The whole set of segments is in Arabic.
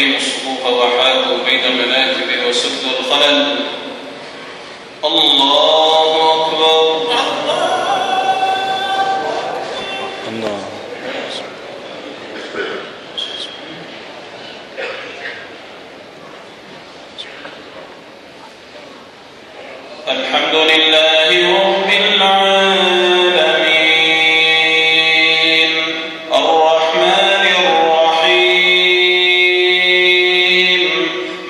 أقيموا الصفوف وحاذوا بين مناكب وسدوا الخلل. الله أكبر. الله. الحمد لله رب العالمين.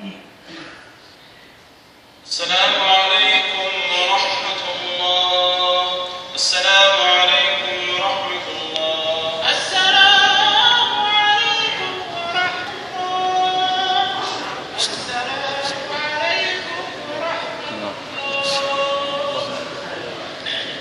Mm.